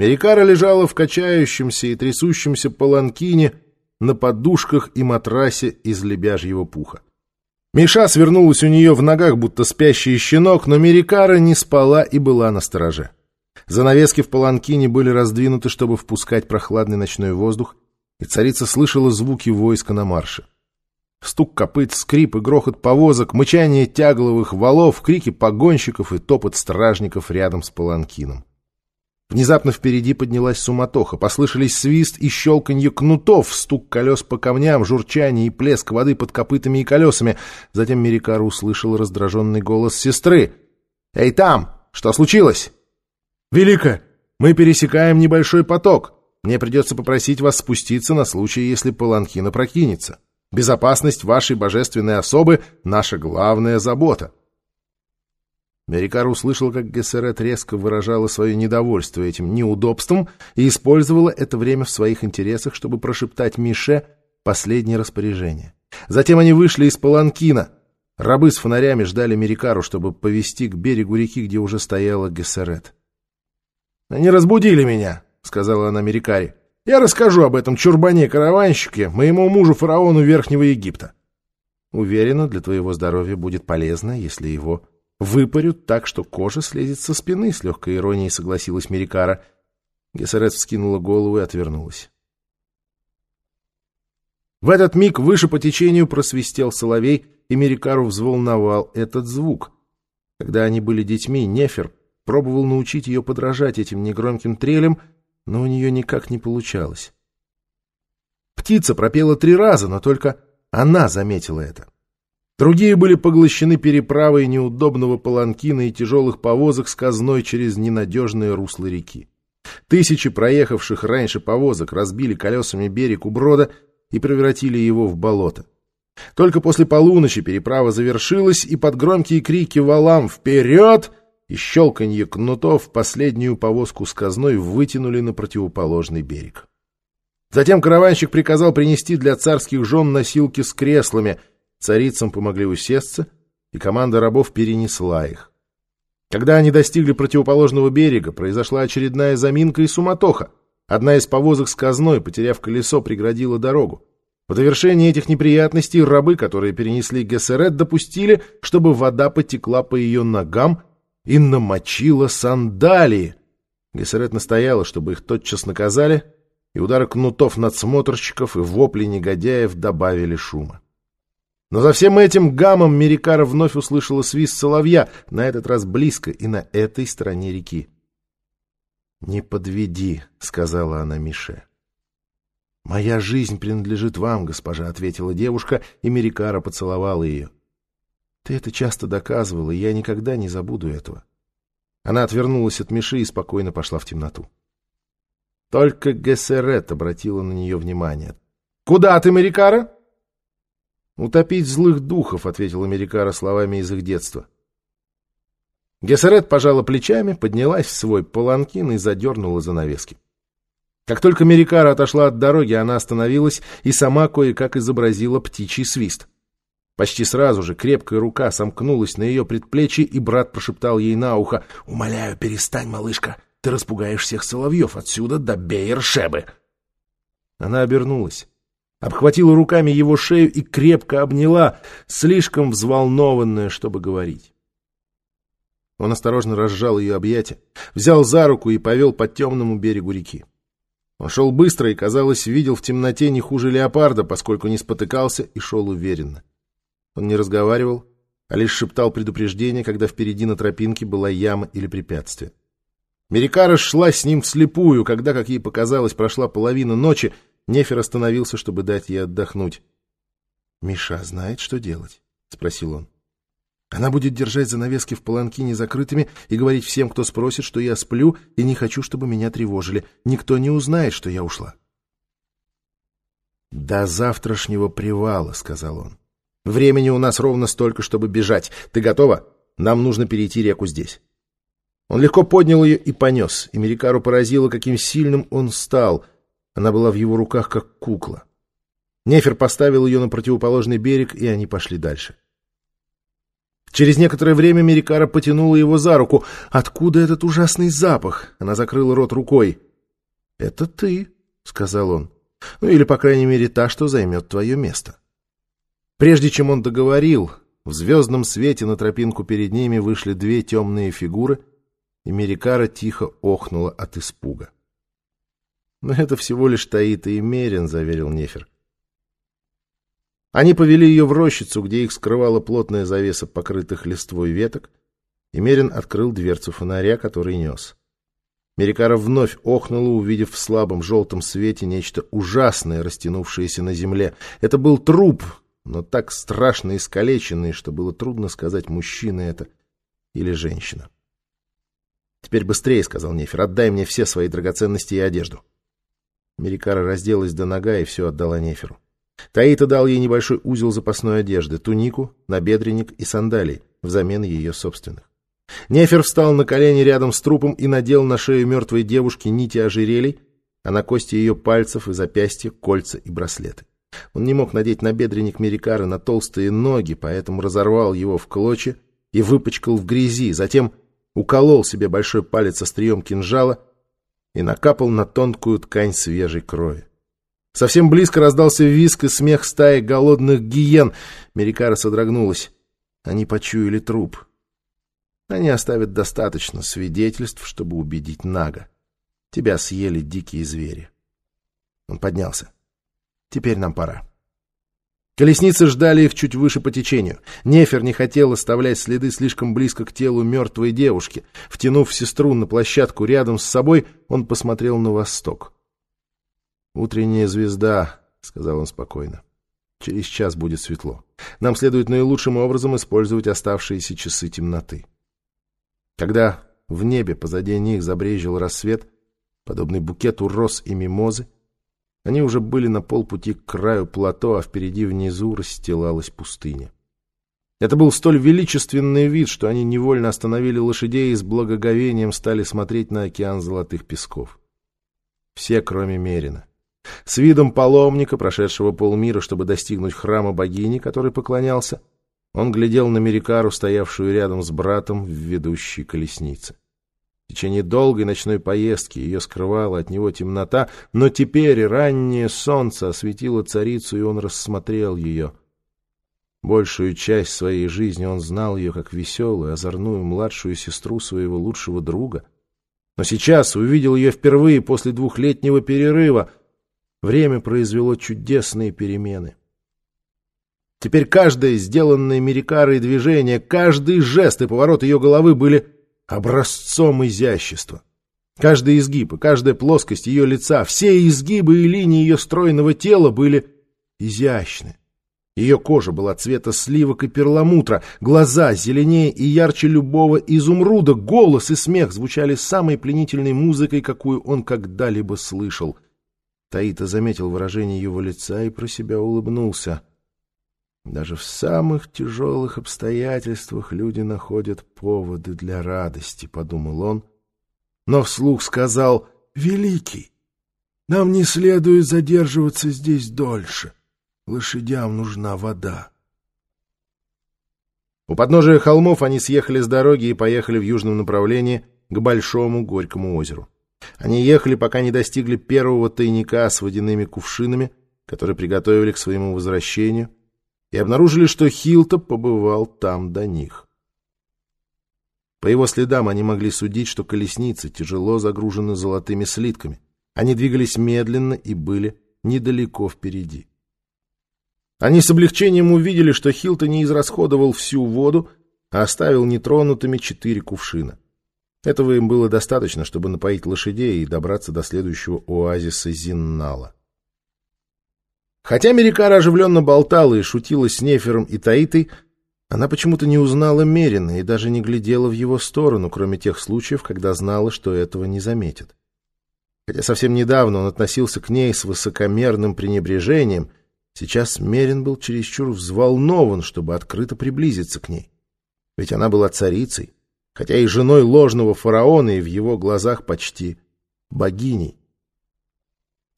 Мерикара лежала в качающемся и трясущемся паланкине на подушках и матрасе из лебяжьего пуха. Миша свернулась у нее в ногах, будто спящий щенок, но Мерикара не спала и была на стороже. Занавески в паланкине были раздвинуты, чтобы впускать прохладный ночной воздух, и царица слышала звуки войска на марше. Стук копыт, скрип и грохот повозок, мычание тягловых валов, крики погонщиков и топот стражников рядом с паланкином. Внезапно впереди поднялась суматоха, послышались свист и щелканье кнутов, стук колес по камням, журчание и плеск воды под копытами и колесами. Затем Мерикара услышал раздраженный голос сестры. «Эй, там! Что случилось?» «Велика! Мы пересекаем небольшой поток. Мне придется попросить вас спуститься на случай, если паланкина прокинется. Безопасность вашей божественной особы — наша главная забота». Мерикар услышал, как Гессерет резко выражала свое недовольство этим неудобством и использовала это время в своих интересах, чтобы прошептать Мише последнее распоряжение. Затем они вышли из Паланкина. Рабы с фонарями ждали Мерикару, чтобы повести к берегу реки, где уже стояла Гессерет. «Они разбудили меня», — сказала она Мерикаре. «Я расскажу об этом чурбане-караванщике, моему мужу-фараону Верхнего Египта». «Уверена, для твоего здоровья будет полезно, если его Выпарют так, что кожа слезет со спины, с легкой иронией согласилась Мерикара. Гессерет вскинула голову и отвернулась. В этот миг выше по течению просвистел соловей, и Мерикару взволновал этот звук. Когда они были детьми, Нефер пробовал научить ее подражать этим негромким трелям, но у нее никак не получалось. Птица пропела три раза, но только она заметила это. Другие были поглощены переправой неудобного паланкина и тяжелых повозок с казной через ненадежные русла реки. Тысячи проехавших раньше повозок разбили колесами берег у брода и превратили его в болото. Только после полуночи переправа завершилась, и под громкие крики валам «Вперед!» и щелканье кнутов последнюю повозку с казной вытянули на противоположный берег. Затем караванщик приказал принести для царских жен носилки с креслами — Царицам помогли усесться, и команда рабов перенесла их. Когда они достигли противоположного берега, произошла очередная заминка и суматоха. Одна из повозок с казной, потеряв колесо, преградила дорогу. В довершение этих неприятностей рабы, которые перенесли Гессерет, допустили, чтобы вода потекла по ее ногам и намочила сандалии. Гессерет настояла, чтобы их тотчас наказали, и удары кнутов надсмотрщиков и вопли негодяев добавили шума. Но за всем этим гамом Мерикара вновь услышала свист соловья, на этот раз близко и на этой стороне реки. «Не подведи», — сказала она Мише. «Моя жизнь принадлежит вам, госпожа», — ответила девушка, и Мерикара поцеловала ее. «Ты это часто доказывала, и я никогда не забуду этого». Она отвернулась от Миши и спокойно пошла в темноту. Только Гессерет обратила на нее внимание. «Куда ты, Мерикара?» «Утопить злых духов», — ответил Америкара словами из их детства. Гессерет пожала плечами, поднялась в свой паланкин и задернула занавески. Как только Мерикара отошла от дороги, она остановилась и сама кое-как изобразила птичий свист. Почти сразу же крепкая рука сомкнулась на ее предплечье, и брат прошептал ей на ухо «Умоляю, перестань, малышка, ты распугаешь всех соловьев отсюда до Бейершебы». Она обернулась обхватила руками его шею и крепко обняла, слишком взволнованная, чтобы говорить. Он осторожно разжал ее объятия, взял за руку и повел по темному берегу реки. Он шел быстро и, казалось, видел в темноте не хуже леопарда, поскольку не спотыкался и шел уверенно. Он не разговаривал, а лишь шептал предупреждение, когда впереди на тропинке была яма или препятствие. Мерикара шла с ним вслепую, когда, как ей показалось, прошла половина ночи, Нефер остановился, чтобы дать ей отдохнуть. — Миша знает, что делать? — спросил он. — Она будет держать занавески в паланкине закрытыми и говорить всем, кто спросит, что я сплю и не хочу, чтобы меня тревожили. Никто не узнает, что я ушла. — До завтрашнего привала, — сказал он. — Времени у нас ровно столько, чтобы бежать. Ты готова? Нам нужно перейти реку здесь. Он легко поднял ее и понес, и Мерикару поразило, каким сильным он стал — она была в его руках, как кукла. Нефер поставил ее на противоположный берег, и они пошли дальше. Через некоторое время Мерикара потянула его за руку. «Откуда этот ужасный запах?» Она закрыла рот рукой. «Это ты», — сказал он. «Ну или, по крайней мере, та, что займет твое место». Прежде чем он договорил, в звездном свете на тропинку перед ними вышли две темные фигуры, и Мерикара тихо охнула от испуга. «Но это всего лишь Таита и Мерин», — заверил Нефер. Они повели ее в рощицу, где их скрывала плотная завеса покрытых листвой веток, и Мерин открыл дверцу фонаря, который нес. Мерикара вновь охнула, увидев в слабом желтом свете нечто ужасное, растянувшееся на земле. Это был труп, но так страшно искалеченный, что было трудно сказать, мужчина это или женщина. «Теперь быстрее», — сказал Нефер, — «отдай мне все свои драгоценности и одежду». Мерикара разделась до нога и все отдала Неферу. Таита дал ей небольшой узел запасной одежды, тунику, набедренник и сандалии взамен ее собственных. Нефер встал на колени рядом с трупом и надел на шею мертвой девушки нити ожерелий, а на кости ее пальцев и запястья кольца и браслеты. Он не мог надеть набедренник Мерикары на толстые ноги, поэтому разорвал его в клочья и выпачкал в грязи, затем уколол себе большой палец острием кинжала и накапал на тонкую ткань свежей крови. Совсем близко раздался визг и смех стаи голодных гиен. Мерикара содрогнулась. Они почуяли труп. Они оставят достаточно свидетельств, чтобы убедить Нага. Тебя съели дикие звери. Он поднялся. Теперь нам пора. Колесницы ждали их чуть выше по течению. Нефер не хотел оставлять следы слишком близко к телу мертвой девушки. Втянув сестру на площадку рядом с собой, он посмотрел на восток. «Утренняя звезда», — сказал он спокойно. «Через час будет светло. Нам следует наилучшим образом использовать оставшиеся часы темноты». Когда в небе позади них забрежил рассвет, подобный букету роз и мимозы, они уже были на полпути к краю плато, а впереди внизу расстилалась пустыня. Это был столь величественный вид, что они невольно остановили лошадей и с благоговением стали смотреть на океан золотых песков. Все, кроме Мерина. С видом паломника, прошедшего полмира, чтобы достигнуть храма богини, который поклонялся, он глядел на Мерикару, стоявшую рядом с братом в ведущей колеснице. В течение долгой ночной поездки ее скрывала от него темнота, но теперь раннее солнце осветило царицу, и он рассмотрел ее. Большую часть своей жизни он знал ее как веселую, озорную младшую сестру своего лучшего друга. Но сейчас увидел ее впервые после двухлетнего перерыва. Время произвело чудесные перемены. Теперь каждое сделанное Мерикарой движение, каждый жест и поворот ее головы были образцом изящества. Каждый изгиб и каждая плоскость ее лица, все изгибы и линии ее стройного тела были изящны. Ее кожа была цвета сливок и перламутра, глаза зеленее и ярче любого изумруда, голос и смех звучали самой пленительной музыкой, какую он когда-либо слышал. Таита заметил выражение его лица и про себя улыбнулся — даже в самых тяжелых обстоятельствах люди находят поводы для радости, — подумал он, но вслух сказал, — Великий, нам не следует задерживаться здесь дольше. Лошадям нужна вода. У подножия холмов они съехали с дороги и поехали в южном направлении к Большому Горькому озеру. Они ехали, пока не достигли первого тайника с водяными кувшинами, которые приготовили к своему возвращению — и обнаружили, что Хилта побывал там до них. По его следам они могли судить, что колесницы тяжело загружены золотыми слитками. Они двигались медленно и были недалеко впереди. Они с облегчением увидели, что Хилта не израсходовал всю воду, а оставил нетронутыми четыре кувшина. Этого им было достаточно, чтобы напоить лошадей и добраться до следующего оазиса Зиннала. Хотя Мерикара оживленно болтала и шутила с Нефером и Таитой, она почему-то не узнала Мерина и даже не глядела в его сторону, кроме тех случаев, когда знала, что этого не заметит. Хотя совсем недавно он относился к ней с высокомерным пренебрежением, сейчас Мерин был чересчур взволнован, чтобы открыто приблизиться к ней. Ведь она была царицей, хотя и женой ложного фараона, и в его глазах почти богиней.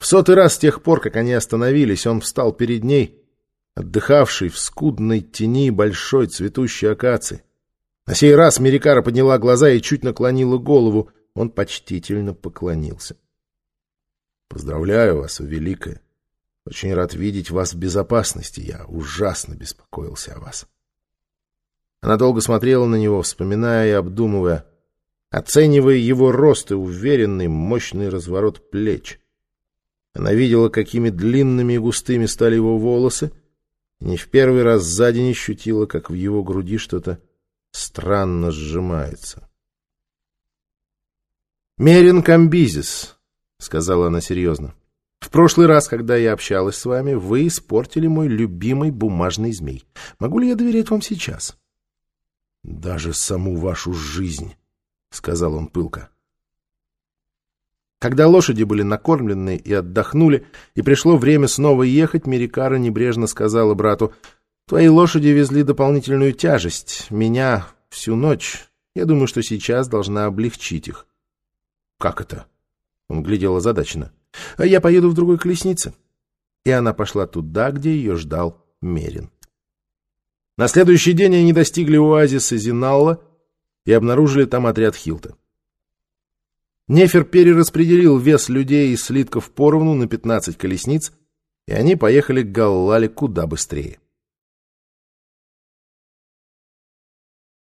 В сотый раз с тех пор, как они остановились, он встал перед ней, отдыхавший в скудной тени большой цветущей акации. На сей раз Мерикара подняла глаза и чуть наклонила голову. Он почтительно поклонился. Поздравляю вас, о великое. Очень рад видеть вас в безопасности. Я ужасно беспокоился о вас. Она долго смотрела на него, вспоминая и обдумывая, оценивая его рост и уверенный, мощный разворот плеч. Она видела, какими длинными и густыми стали его волосы, и не в первый раз за день ощутила, как в его груди что-то странно сжимается. «Мерин Камбизис», — сказала она серьезно. В прошлый раз, когда я общалась с вами, вы испортили мой любимый бумажный змей. Могу ли я доверять вам сейчас? — Даже саму вашу жизнь, — сказал он пылко. Когда лошади были накормлены и отдохнули, и пришло время снова ехать, Мерикара небрежно сказала брату, «Твои лошади везли дополнительную тяжесть, меня всю ночь. Я думаю, что сейчас должна облегчить их». «Как это?» Он глядел озадаченно. А я поеду в другой колеснице. И она пошла туда, где ее ждал Мерин. На следующий день они достигли оазиса Зиналла и обнаружили там отряд Хилта. Нефер перераспределил вес людей и слитков поровну на 15 колесниц, и они поехали к Галлале куда быстрее.